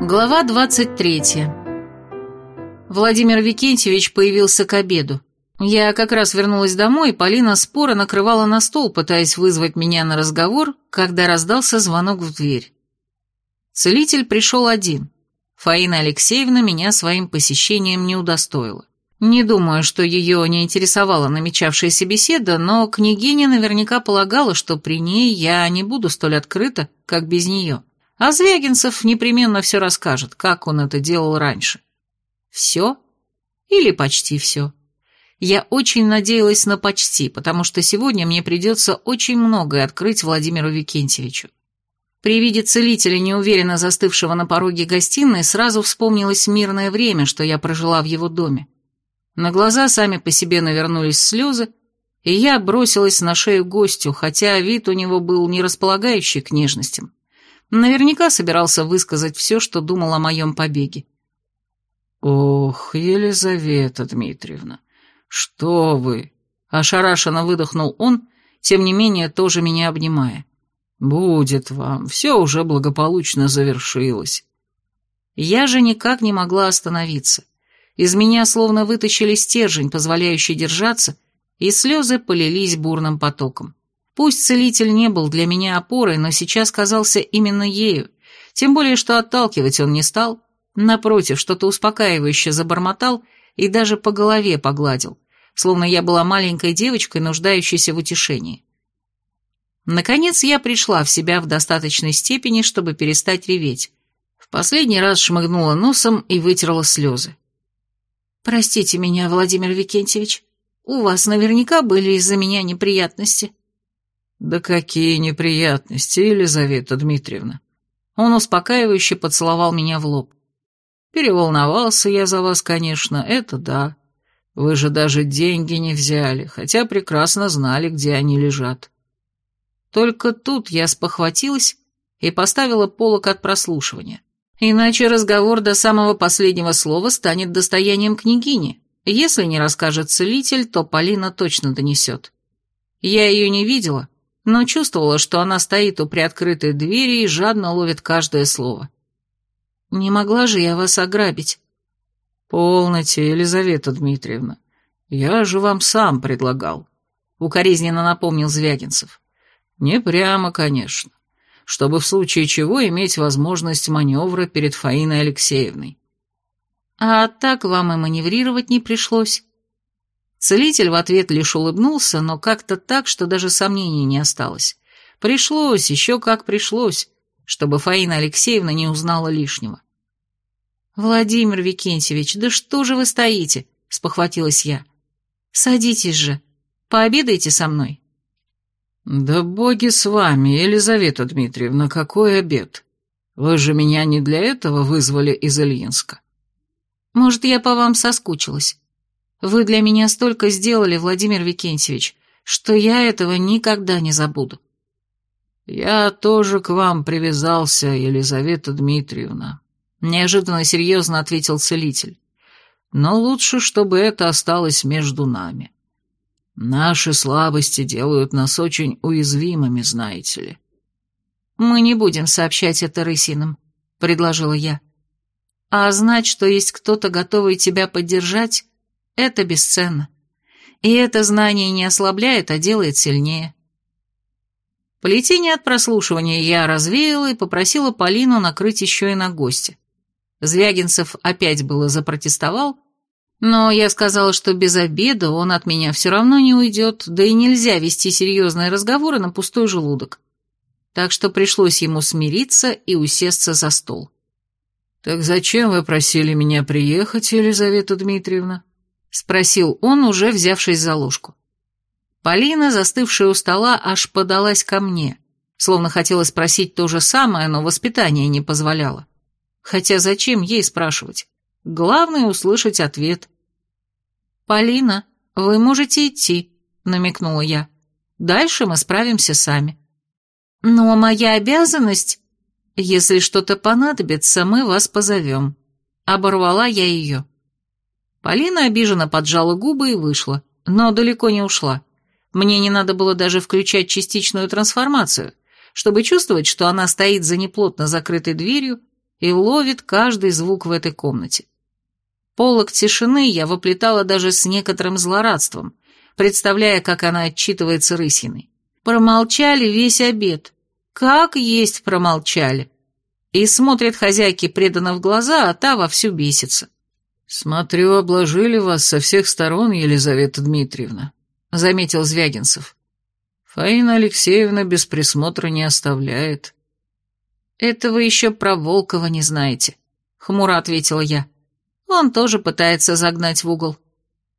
Глава 23. Владимир Викентьевич появился к обеду. Я как раз вернулась домой, и Полина споро накрывала на стол, пытаясь вызвать меня на разговор, когда раздался звонок в дверь. Целитель пришел один. Фаина Алексеевна меня своим посещением не удостоила. Не думаю, что ее не интересовала намечавшаяся беседа, но княгиня наверняка полагала, что при ней я не буду столь открыта, как без нее. А Звягинцев непременно все расскажет, как он это делал раньше. Все? Или почти все? Я очень надеялась на почти, потому что сегодня мне придется очень многое открыть Владимиру Викентьевичу. При виде целителя, неуверенно застывшего на пороге гостиной, сразу вспомнилось мирное время, что я прожила в его доме. На глаза сами по себе навернулись слезы, и я бросилась на шею гостю, хотя вид у него был не располагающий к нежностям. Наверняка собирался высказать все, что думал о моем побеге. «Ох, Елизавета Дмитриевна, что вы!» — ошарашенно выдохнул он, тем не менее тоже меня обнимая. «Будет вам, все уже благополучно завершилось». Я же никак не могла остановиться. Из меня словно вытащили стержень, позволяющий держаться, и слезы полились бурным потоком. Пусть целитель не был для меня опорой, но сейчас казался именно ею, тем более, что отталкивать он не стал, напротив, что-то успокаивающе забормотал и даже по голове погладил, словно я была маленькой девочкой, нуждающейся в утешении. Наконец я пришла в себя в достаточной степени, чтобы перестать реветь. В последний раз шмыгнула носом и вытерла слезы. «Простите меня, Владимир Викентьевич, у вас наверняка были из-за меня неприятности». «Да какие неприятности, Елизавета Дмитриевна!» Он успокаивающе поцеловал меня в лоб. «Переволновался я за вас, конечно, это да. Вы же даже деньги не взяли, хотя прекрасно знали, где они лежат». Только тут я спохватилась и поставила полок от прослушивания. Иначе разговор до самого последнего слова станет достоянием княгини. Если не расскажет целитель, то Полина точно донесет. Я ее не видела, но чувствовала, что она стоит у приоткрытой двери и жадно ловит каждое слово. «Не могла же я вас ограбить?» «Полноте, Елизавета Дмитриевна. Я же вам сам предлагал», — укоризненно напомнил Звягинцев. «Не прямо, конечно, чтобы в случае чего иметь возможность маневра перед Фаиной Алексеевной». «А так вам и маневрировать не пришлось?» Целитель в ответ лишь улыбнулся, но как-то так, что даже сомнений не осталось. Пришлось, еще как пришлось, чтобы Фаина Алексеевна не узнала лишнего. «Владимир Викентьевич, да что же вы стоите?» — спохватилась я. «Садитесь же, пообедайте со мной». «Да боги с вами, Елизавета Дмитриевна, какой обед! Вы же меня не для этого вызвали из Ильинска». «Может, я по вам соскучилась. Вы для меня столько сделали, Владимир Викентьевич, что я этого никогда не забуду. Я тоже к вам привязался, Елизавета Дмитриевна, неожиданно серьезно ответил целитель. Но лучше, чтобы это осталось между нами. Наши слабости делают нас очень уязвимыми, знаете ли. Мы не будем сообщать это рысинам, предложила я. А знать, что есть кто-то, готовый тебя поддержать, это бесценно. И это знание не ослабляет, а делает сильнее. Плетение от прослушивания я развеяла и попросила Полину накрыть еще и на гостя. Звягинцев опять было запротестовал, но я сказала, что без обеда он от меня все равно не уйдет, да и нельзя вести серьезные разговоры на пустой желудок. Так что пришлось ему смириться и усесться за стол. «Так зачем вы просили меня приехать, Елизавета Дмитриевна?» — спросил он, уже взявшись за ложку. Полина, застывшая у стола, аж подалась ко мне, словно хотела спросить то же самое, но воспитание не позволяло. Хотя зачем ей спрашивать? Главное — услышать ответ. «Полина, вы можете идти», — намекнула я. «Дальше мы справимся сами». «Но моя обязанность...» «Если что-то понадобится, мы вас позовем». Оборвала я ее. Полина обиженно поджала губы и вышла, но далеко не ушла. Мне не надо было даже включать частичную трансформацию, чтобы чувствовать, что она стоит за неплотно закрытой дверью и ловит каждый звук в этой комнате. Полок тишины я воплетала даже с некоторым злорадством, представляя, как она отчитывается рысиной. Промолчали весь обед. Как есть промолчали. И смотрит хозяйке преданно в глаза, а та вовсю бесится. «Смотрю, обложили вас со всех сторон, Елизавета Дмитриевна», — заметил Звягинцев. «Фаина Алексеевна без присмотра не оставляет». «Это вы еще про Волкова не знаете», — хмуро ответила я. «Он тоже пытается загнать в угол».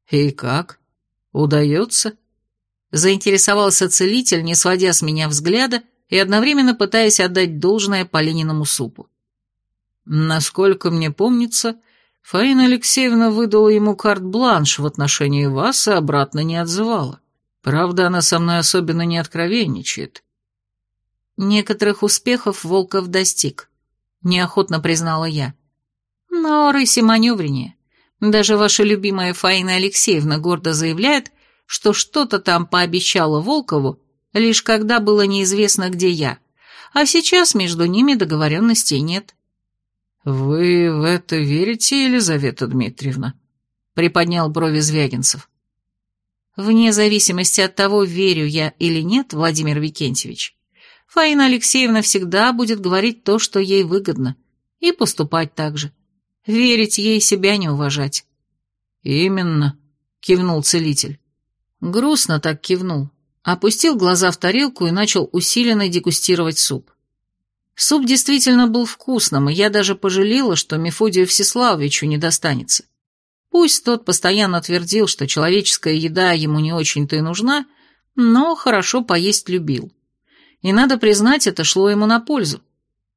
«И как? Удается?» Заинтересовался целитель, не сводя с меня взгляда и одновременно пытаясь отдать должное Полининому супу. «Насколько мне помнится, Фаина Алексеевна выдала ему карт-бланш в отношении вас и обратно не отзывала. Правда, она со мной особенно не откровенничает. Некоторых успехов Волков достиг, неохотно признала я. Но рыси маневреннее. Даже ваша любимая Фаина Алексеевна гордо заявляет, что что-то там пообещала Волкову, лишь когда было неизвестно, где я. А сейчас между ними договоренностей нет. «Вы в это верите, Елизавета Дмитриевна?» — приподнял брови Звягинцев. «Вне зависимости от того, верю я или нет, Владимир Викентьевич, Фаина Алексеевна всегда будет говорить то, что ей выгодно, и поступать так же. Верить ей себя не уважать». «Именно», — кивнул целитель. Грустно так кивнул, опустил глаза в тарелку и начал усиленно дегустировать суп. Суп действительно был вкусным, и я даже пожалела, что Мефодию Всеславовичу не достанется. Пусть тот постоянно твердил, что человеческая еда ему не очень-то и нужна, но хорошо поесть любил. И надо признать, это шло ему на пользу.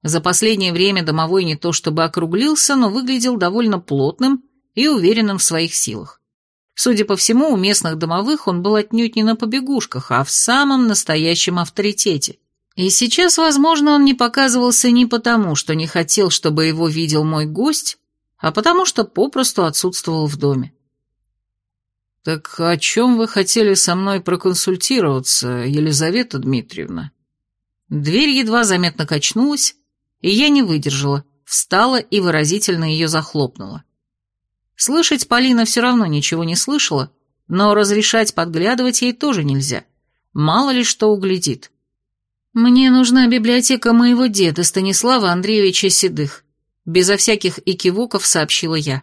За последнее время домовой не то чтобы округлился, но выглядел довольно плотным и уверенным в своих силах. Судя по всему, у местных домовых он был отнюдь не на побегушках, а в самом настоящем авторитете – и сейчас, возможно, он не показывался не потому, что не хотел, чтобы его видел мой гость, а потому что попросту отсутствовал в доме. «Так о чем вы хотели со мной проконсультироваться, Елизавета Дмитриевна?» Дверь едва заметно качнулась, и я не выдержала, встала и выразительно ее захлопнула. Слышать Полина все равно ничего не слышала, но разрешать подглядывать ей тоже нельзя. Мало ли что углядит. «Мне нужна библиотека моего деда Станислава Андреевича Седых», безо всяких экивоков сообщила я.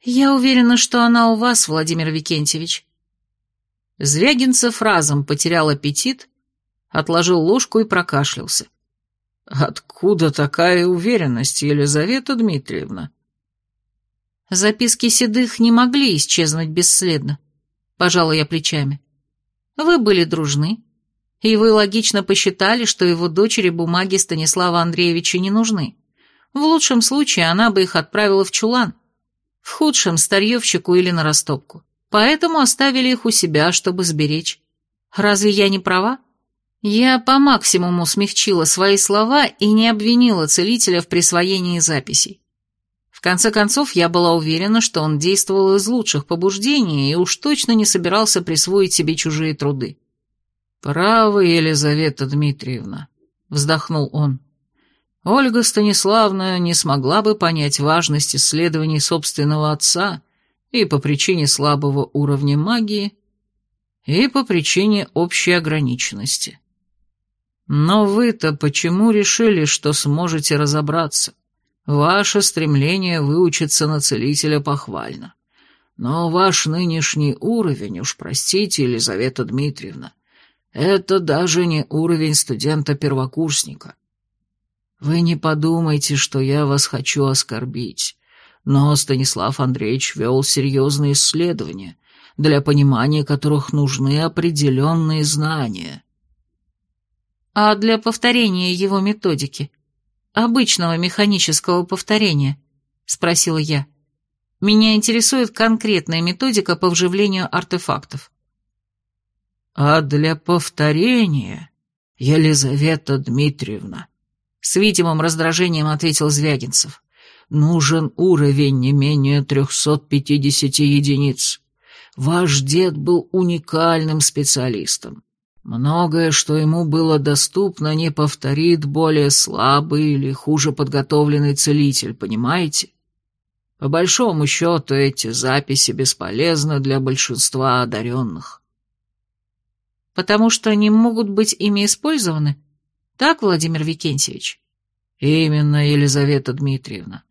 «Я уверена, что она у вас, Владимир Викентьевич». Звягинцев разом потерял аппетит, отложил ложку и прокашлялся. «Откуда такая уверенность, Елизавета Дмитриевна?» Записки Седых не могли исчезнуть бесследно, пожала я плечами. Вы были дружны, и вы логично посчитали, что его дочери бумаги Станислава Андреевича не нужны. В лучшем случае она бы их отправила в чулан, в худшем – старьевщику или на растопку. Поэтому оставили их у себя, чтобы сберечь. Разве я не права? Я по максимуму смягчила свои слова и не обвинила целителя в присвоении записей. В конце концов, я была уверена, что он действовал из лучших побуждений и уж точно не собирался присвоить себе чужие труды. «Правы, Елизавета Дмитриевна», — вздохнул он. «Ольга Станиславна не смогла бы понять важность исследований собственного отца и по причине слабого уровня магии, и по причине общей ограниченности. Но вы-то почему решили, что сможете разобраться? Ваше стремление выучиться на целителя похвально. Но ваш нынешний уровень, уж простите, Елизавета Дмитриевна, это даже не уровень студента-первокурсника. Вы не подумайте, что я вас хочу оскорбить, но Станислав Андреевич вел серьезные исследования, для понимания которых нужны определенные знания. А для повторения его методики? Обычного механического повторения? Спросила я. Меня интересует конкретная методика по вживлению артефактов. А для повторения, Елизавета Дмитриевна, с видимым раздражением ответил Звягинцев, нужен уровень не менее 350 единиц. Ваш дед был уникальным специалистом. Многое, что ему было доступно, не повторит более слабый или хуже подготовленный целитель, понимаете? По большому счету, эти записи бесполезны для большинства одаренных. Потому что они могут быть ими использованы? Так, Владимир Викентьевич? Именно, Елизавета Дмитриевна.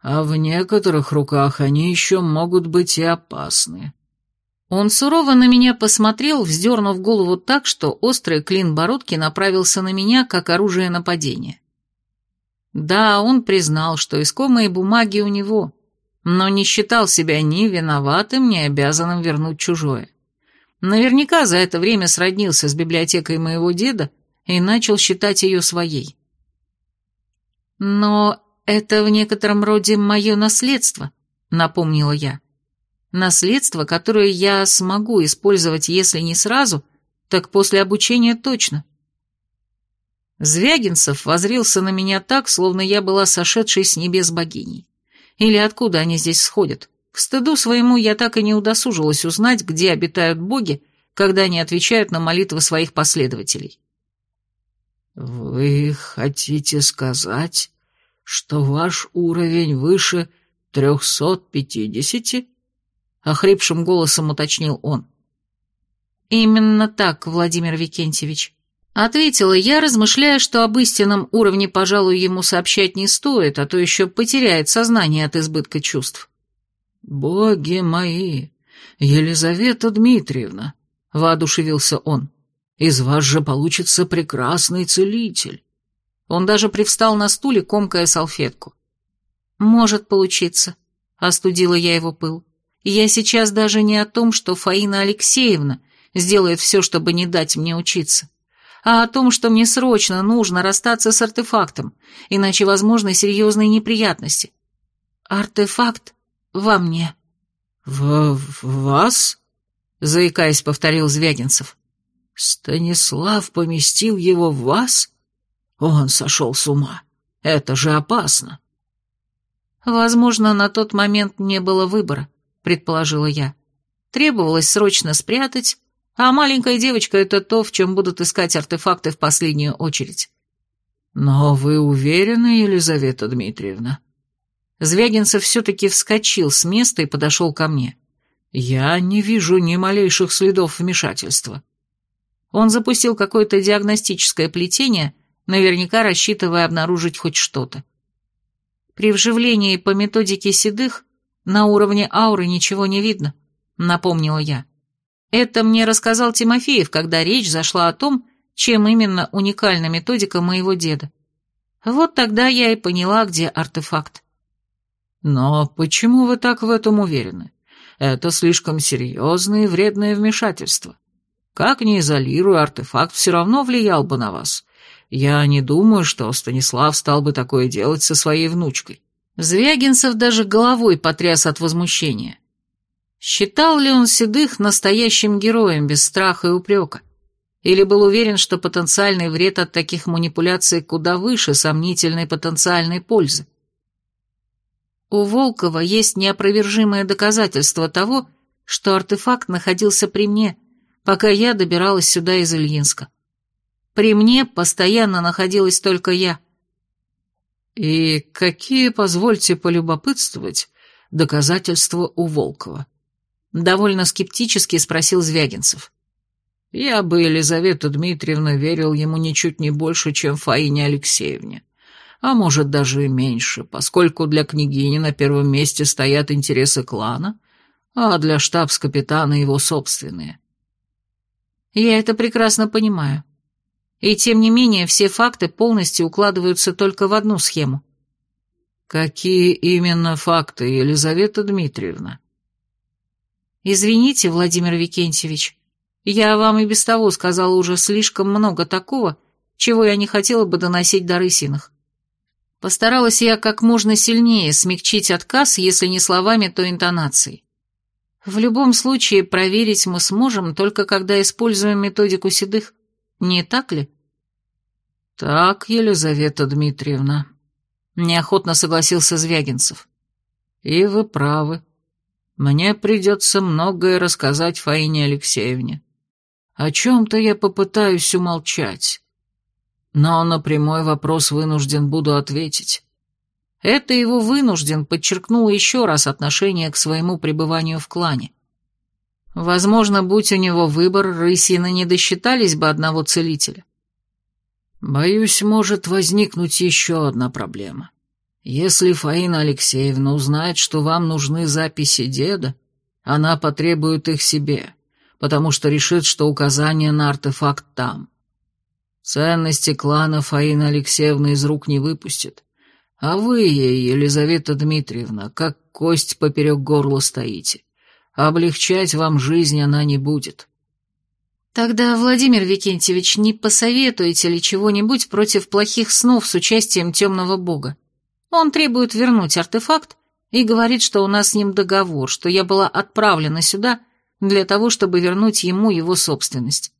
А в некоторых руках они еще могут быть и опасны. Он сурово на меня посмотрел, вздернув голову так, что острый клин бородки направился на меня, как оружие нападения. Да, он признал, что искомые бумаги у него, но не считал себя ни виноватым, ни обязанным вернуть чужое. Наверняка за это время сроднился с библиотекой моего деда и начал считать ее своей. Но это в некотором роде мое наследство, напомнила я. Наследство, которое я смогу использовать, если не сразу, так после обучения точно. Звягинцев возрился на меня так, словно я была сошедшей с небес богиней. Или откуда они здесь сходят? К стыду своему я так и не удосужилась узнать, где обитают боги, когда они отвечают на молитвы своих последователей. «Вы хотите сказать, что ваш уровень выше трехсот пятидесяти?» — охрипшим голосом уточнил он. «Именно так, Владимир Викентьевич», — ответила я, размышляя, что об истинном уровне, пожалуй, ему сообщать не стоит, а то еще потеряет сознание от избытка чувств. «Боги мои! Елизавета Дмитриевна!» — воодушевился он. «Из вас же получится прекрасный целитель!» Он даже привстал на стуле, комкая салфетку. «Может получиться», — остудила я его пыл. Я сейчас даже не о том, что Фаина Алексеевна сделает все, чтобы не дать мне учиться, а о том, что мне срочно нужно расстаться с артефактом, иначе возможны серьезные неприятности. Артефакт во мне. «В, в вас?» — заикаясь, повторил Звягинцев. «Станислав поместил его в вас? Он сошел с ума. Это же опасно». Возможно, на тот момент не было выбора предположила я. Требовалось срочно спрятать, а маленькая девочка — это то, в чем будут искать артефакты в последнюю очередь. «Но вы уверены, Елизавета Дмитриевна?» Звягинцев все-таки вскочил с места и подошел ко мне. «Я не вижу ни малейших следов вмешательства». Он запустил какое-то диагностическое плетение, наверняка рассчитывая обнаружить хоть что-то. При вживлении по методике седых на уровне ауры ничего не видно, напомнила я. Это мне рассказал Тимофеев, когда речь зашла о том, чем именно уникальна методика моего деда. Вот тогда я и поняла, где артефакт. Но почему вы так в этом уверены? Это слишком серьезное и вредное вмешательство. Как ни изолирую, артефакт все равно влиял бы на вас. Я не думаю, что Станислав стал бы такое делать со своей внучкой. Звягинцев даже головой потряс от возмущения. Считал ли он Седых настоящим героем без страха и упрека? Или был уверен, что потенциальный вред от таких манипуляций куда выше сомнительной потенциальной пользы? У Волкова есть неопровержимое доказательство того, что артефакт находился при мне, пока я добиралась сюда из Ильинска. При мне постоянно находилась только я. «И какие, позвольте полюбопытствовать, доказательства у Волкова?» Довольно скептически спросил Звягинцев. «Я бы, Елизавета Дмитриевна, верил ему ничуть не больше, чем Фаине Алексеевне. А может, даже и меньше, поскольку для княгини на первом месте стоят интересы клана, а для штабс-капитана его собственные». «Я это прекрасно понимаю. И тем не менее все факты полностью укладываются только в одну схему. Какие именно факты, Елизавета Дмитриевна? Извините, Владимир Викентьевич, я вам и без того сказала уже слишком много такого, чего я не хотела бы доносить до Рысиных. Постаралась я как можно сильнее смягчить отказ, если не словами, то интонацией. В любом случае проверить мы сможем, только когда используем методику седых. Не так ли? Так, Елизавета Дмитриевна. Неохотно согласился Звягинцев. И вы правы. Мне придется многое рассказать Фаине Алексеевне. о чем-то я попытаюсь умолчать. Но на прямой вопрос вынужден буду ответить. Это его вынужден подчеркнуло еще раз отношение к своему пребыванию в клане. Возможно, будь у него выбор, рысины не досчитались бы одного целителя. Боюсь, может возникнуть еще одна проблема. Если Фаина Алексеевна узнает, что вам нужны записи деда, она потребует их себе, потому что решит, что указание на артефакт там. Ценности клана Фаина Алексеевна из рук не выпустит. А вы ей, Елизавета Дмитриевна, как кость поперек горла стоите. Облегчать вам жизнь она не будет. Тогда, Владимир Викентьевич, не посоветуете ли чего-нибудь против плохих снов с участием темного бога? Он требует вернуть артефакт и говорит, что у нас с ним договор, что я была отправлена сюда для того, чтобы вернуть ему его собственность.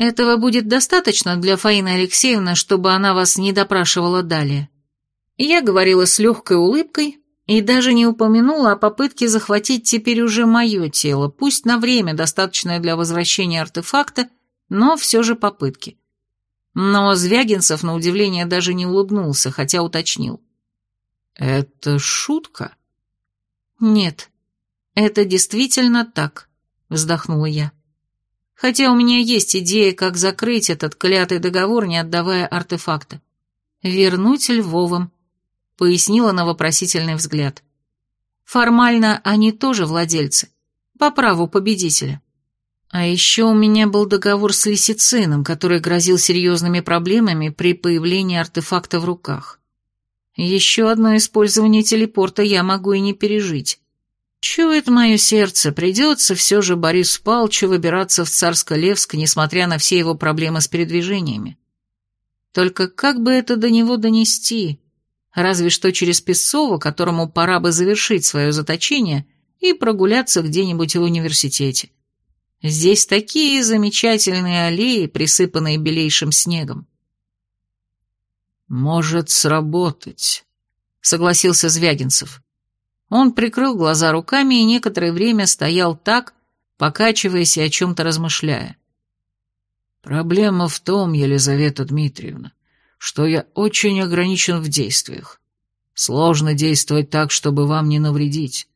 Этого будет достаточно для Фаины Алексеевны, чтобы она вас не допрашивала далее. Я говорила с легкой улыбкой и даже не упомянула о попытке захватить теперь уже мое тело, пусть на время, достаточное для возвращения артефакта, но все же попытки. Но Звягинцев, на удивление, даже не улыбнулся, хотя уточнил. «Это шутка?» «Нет, это действительно так», — вздохнула я. «Хотя у меня есть идея, как закрыть этот клятый договор, не отдавая артефакта. Вернуть Львовым пояснила на вопросительный взгляд. Формально они тоже владельцы, по праву победителя. А еще у меня был договор с Лисицином, который грозил серьезными проблемами при появлении артефакта в руках. Еще одно использование телепорта я могу и не пережить. Чует мое сердце, придется все же Борису Палчу выбираться в Царско-Левск, несмотря на все его проблемы с передвижениями. Только как бы это до него донести? разве что через Песцова, которому пора бы завершить свое заточение и прогуляться где-нибудь в университете. Здесь такие замечательные аллеи, присыпанные белейшим снегом. «Может сработать», — согласился Звягинцев. Он прикрыл глаза руками и некоторое время стоял так, покачиваясь и о чем-то размышляя. «Проблема в том, Елизавета Дмитриевна, что я очень ограничен в действиях. Сложно действовать так, чтобы вам не навредить.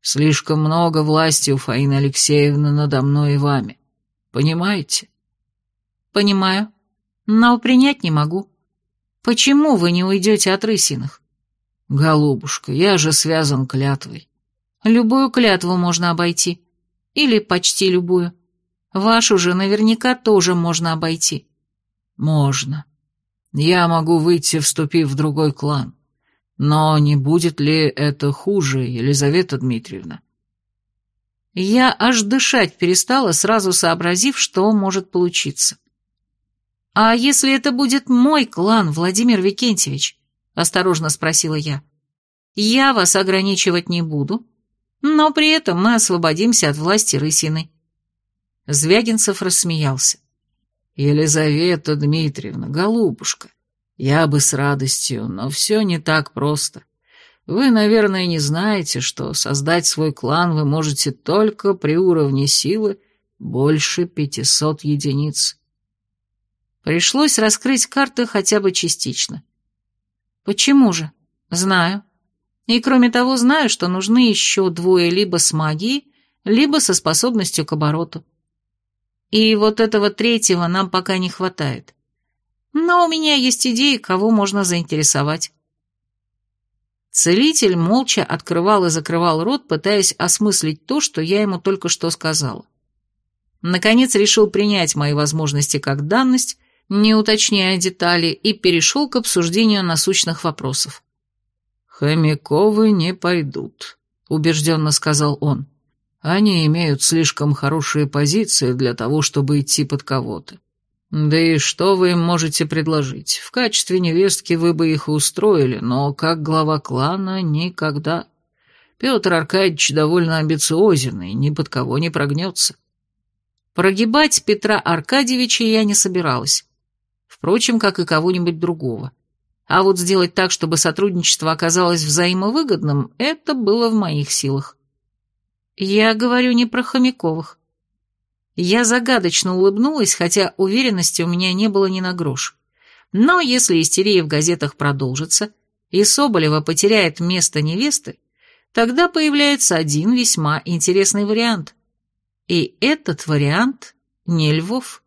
Слишком много власти у Фаины Алексеевны надо мной и вами. Понимаете? Понимаю, но принять не могу. Почему вы не уйдете от Рысиных? Голубушка, я же связан клятвой. Любую клятву можно обойти. Или почти любую. Вашу же наверняка тоже можно обойти. Можно. Я могу выйти, вступив в другой клан. Но не будет ли это хуже, Елизавета Дмитриевна? Я аж дышать перестала, сразу сообразив, что может получиться. «А если это будет мой клан, Владимир Викентьевич?» — осторожно спросила я. «Я вас ограничивать не буду, но при этом мы освободимся от власти Рысиной». Звягинцев рассмеялся. «Елизавета Дмитриевна, голубушка, я бы с радостью, но все не так просто. Вы, наверное, не знаете, что создать свой клан вы можете только при уровне силы больше пятисот единиц». Пришлось раскрыть карты хотя бы частично. «Почему же? Знаю. И кроме того, знаю, что нужны еще двое либо с магией, либо со способностью к обороту. И вот этого третьего нам пока не хватает. Но у меня есть идеи, кого можно заинтересовать. Целитель молча открывал и закрывал рот, пытаясь осмыслить то, что я ему только что сказала. Наконец решил принять мои возможности как данность, не уточняя детали, и перешел к обсуждению насущных вопросов. «Хомяковы не пойдут», — убежденно сказал он. Они имеют слишком хорошие позиции для того, чтобы идти под кого-то. Да и что вы им можете предложить? В качестве невестки вы бы их устроили, но как глава клана никогда. Петр Аркадьевич довольно амбициозен и ни под кого не прогнется. Прогибать Петра Аркадьевича я не собиралась. Впрочем, как и кого-нибудь другого. А вот сделать так, чтобы сотрудничество оказалось взаимовыгодным, это было в моих силах. Я говорю не про Хомяковых. Я загадочно улыбнулась, хотя уверенности у меня не было ни на грош. Но если истерия в газетах продолжится, и Соболева потеряет место невесты, тогда появляется один весьма интересный вариант. И этот вариант не Львов.